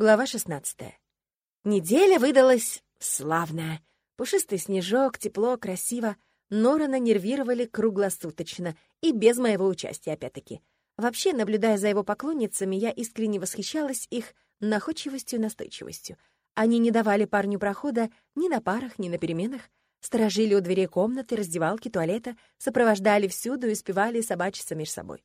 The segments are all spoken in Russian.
Глава 16. Неделя выдалась славная. Пушистый снежок, тепло, красиво. Норана нервировали круглосуточно и без моего участия, опять-таки. Вообще, наблюдая за его поклонницами, я искренне восхищалась их находчивостью и настойчивостью. Они не давали парню прохода ни на парах, ни на переменах, сторожили у дверей комнаты, раздевалки, туалета, сопровождали всюду и успевали собачиться между собой.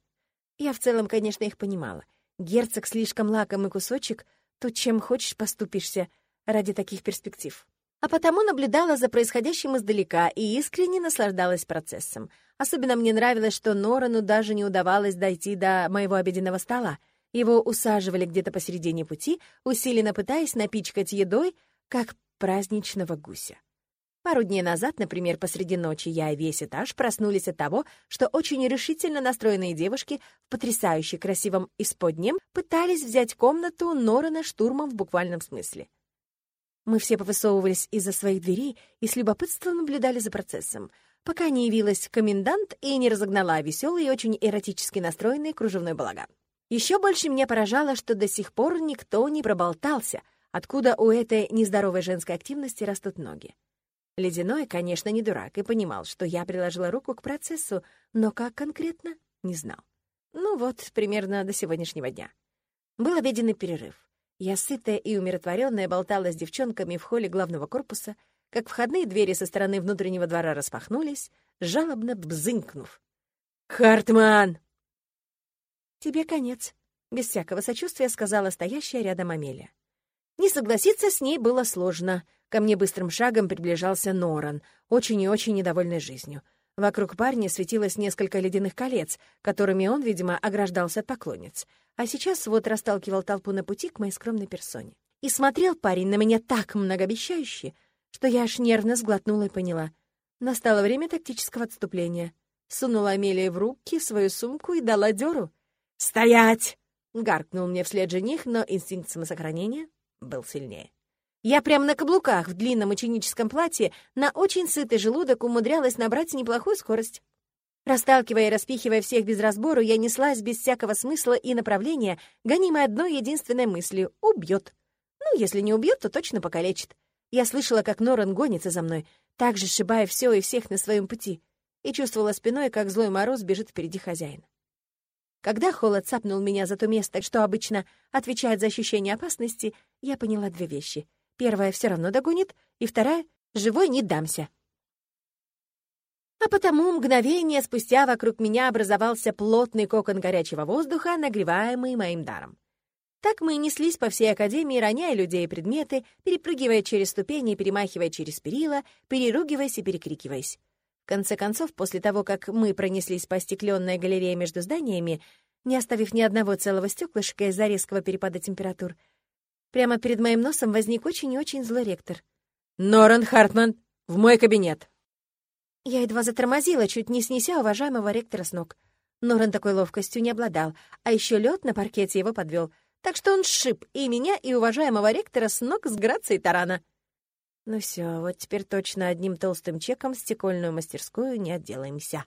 Я в целом, конечно, их понимала. Герцог слишком лакомый кусочек — Тут чем хочешь поступишься ради таких перспектив. А потому наблюдала за происходящим издалека и искренне наслаждалась процессом. Особенно мне нравилось, что Норану даже не удавалось дойти до моего обеденного стола. Его усаживали где-то посередине пути, усиленно пытаясь напичкать едой, как праздничного гуся. Пару дней назад, например, посреди ночи я и весь этаж проснулись от того, что очень решительно настроенные девушки в потрясающе красивом исподнем пытались взять комнату Норана штурмом в буквальном смысле. Мы все повысовывались из-за своих дверей и с любопытством наблюдали за процессом, пока не явилась комендант и не разогнала веселый и очень эротически настроенный кружевной балаган. Еще больше меня поражало, что до сих пор никто не проболтался, откуда у этой нездоровой женской активности растут ноги. Ледяной, конечно, не дурак и понимал, что я приложила руку к процессу, но как конкретно — не знал. Ну вот, примерно до сегодняшнего дня. Был обеденный перерыв. Я сытая и умиротворенная болтала с девчонками в холле главного корпуса, как входные двери со стороны внутреннего двора распахнулись, жалобно бзынкнув. «Хартман!» «Тебе конец», — без всякого сочувствия сказала стоящая рядом Амелия. Не согласиться с ней было сложно. Ко мне быстрым шагом приближался Норан, очень и очень недовольный жизнью. Вокруг парня светилось несколько ледяных колец, которыми он, видимо, ограждался от поклонниц. А сейчас вот расталкивал толпу на пути к моей скромной персоне. И смотрел парень на меня так многообещающе, что я аж нервно сглотнула и поняла. Настало время тактического отступления. Сунула Амелии в руки свою сумку и дала дёру. «Стоять!» — гаркнул мне вслед жених, но инстинкт самосохранения был сильнее. Я прямо на каблуках в длинном ученическом платье на очень сытый желудок умудрялась набрать неплохую скорость. Расталкивая и распихивая всех без разбору, я неслась без всякого смысла и направления, гонимой одной единственной мыслью — убьет. Ну, если не убьет, то точно покалечит. Я слышала, как Норан гонится за мной, так же сшибая все и всех на своем пути, и чувствовала спиной, как злой мороз бежит впереди хозяина. Когда холод цапнул меня за то место, что обычно отвечает за ощущение опасности, я поняла две вещи — Первая все равно догонит, и вторая — живой не дамся. А потому мгновение спустя вокруг меня образовался плотный кокон горячего воздуха, нагреваемый моим даром. Так мы и неслись по всей академии, роняя людей и предметы, перепрыгивая через ступени, перемахивая через перила, переругиваясь и перекрикиваясь. В конце концов, после того, как мы пронеслись по стекленной галерее между зданиями, не оставив ни одного целого стеклышка из-за резкого перепада температур, Прямо перед моим носом возник очень и очень злой ректор. «Норан Хартман, в мой кабинет!» Я едва затормозила, чуть не снеся уважаемого ректора с ног. Норан такой ловкостью не обладал, а еще лед на паркете его подвел, так что он сшиб и меня, и уважаемого ректора с ног с грацией тарана. Ну все, вот теперь точно одним толстым чеком стекольную мастерскую не отделаемся.